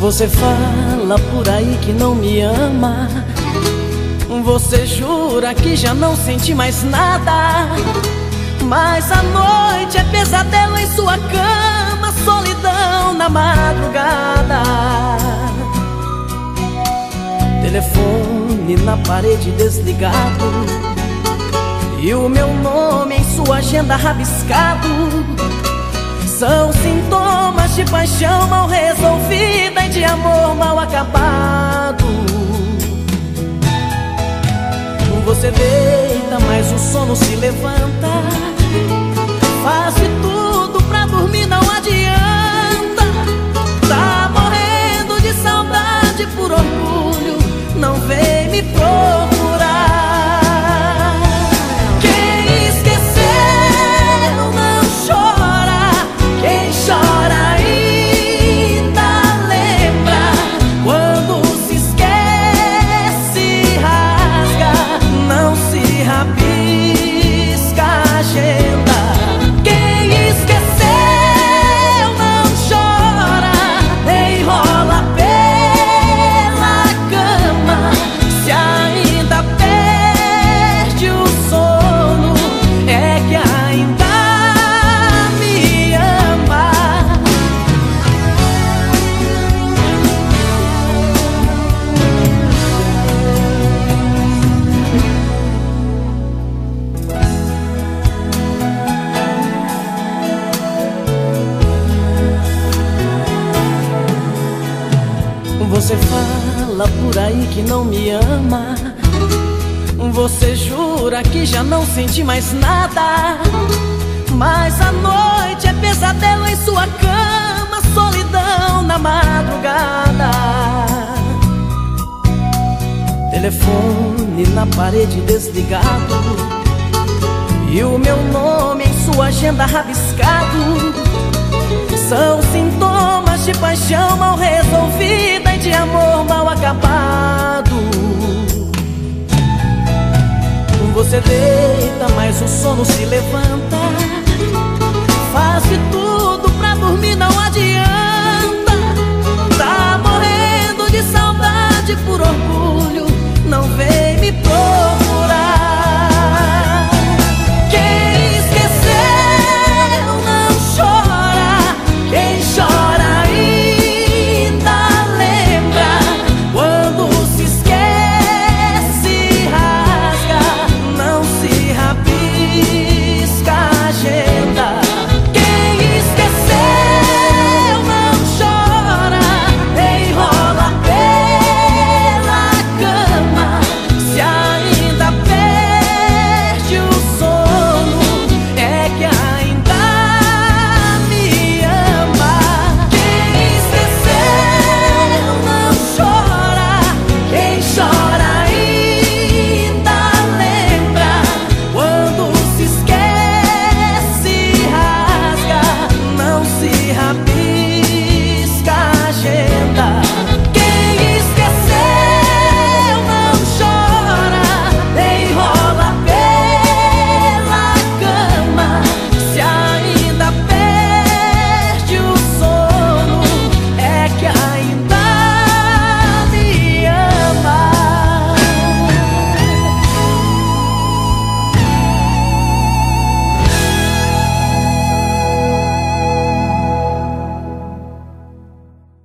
Você fala por aí que não me ama. Você jura que já não sente mais nada. Mas a noite é pesadelo em sua cama, solidão na madrugada. Telefone na parede desligado. E o meu nome em sua agenda rabiscado. São sintomas de paixão mal resolvida acabado. Você deita, mas o sono se levanta. Faz de tudo pra dormir, não adianta. Tá morrendo de saudade por orgulho, não vem me provar. Você fala por aí que não me ama. Você jura que já não sente mais nada. Mas a noite é pesadelo em sua cama, solidão na madrugada. Telefone na parede desligado. E o meu nome em sua agenda rabiscado. São sintomas de paixão mal resolvida Você deita, mas o sono se levanta. Faz de tudo